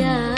yeah.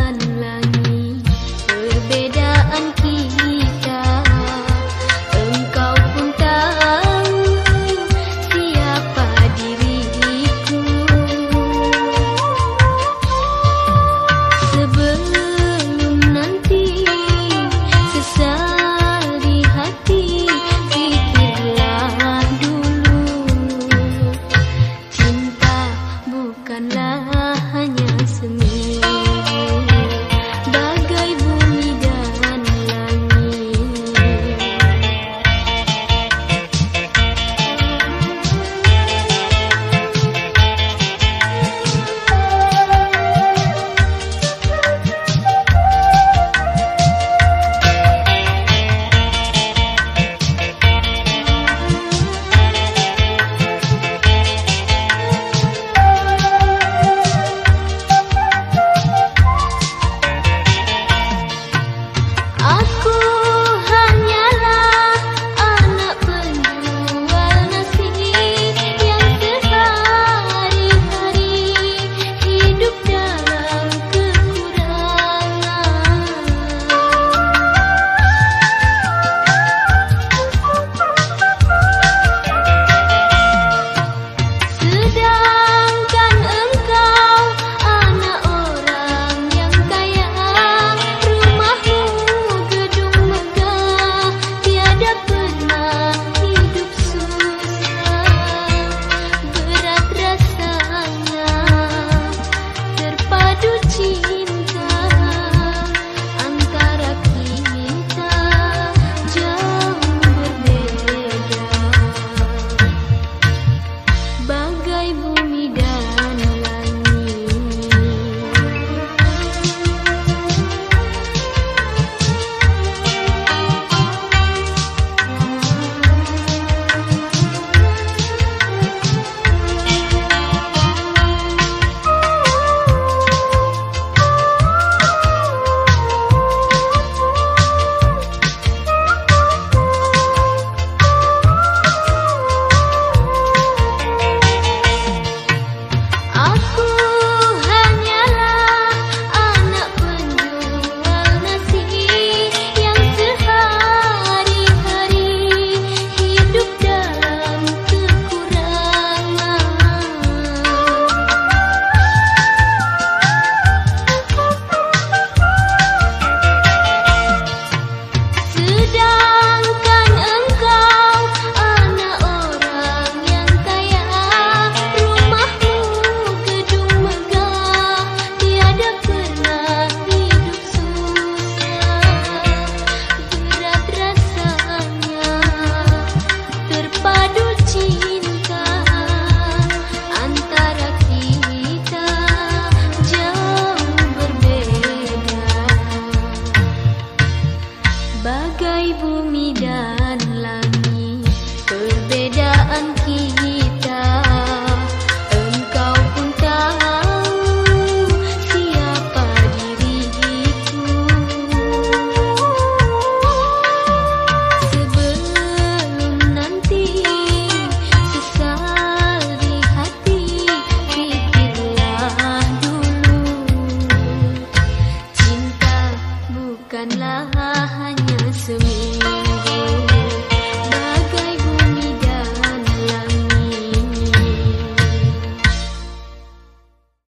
Bagai bumi dan langit Perbedaan kita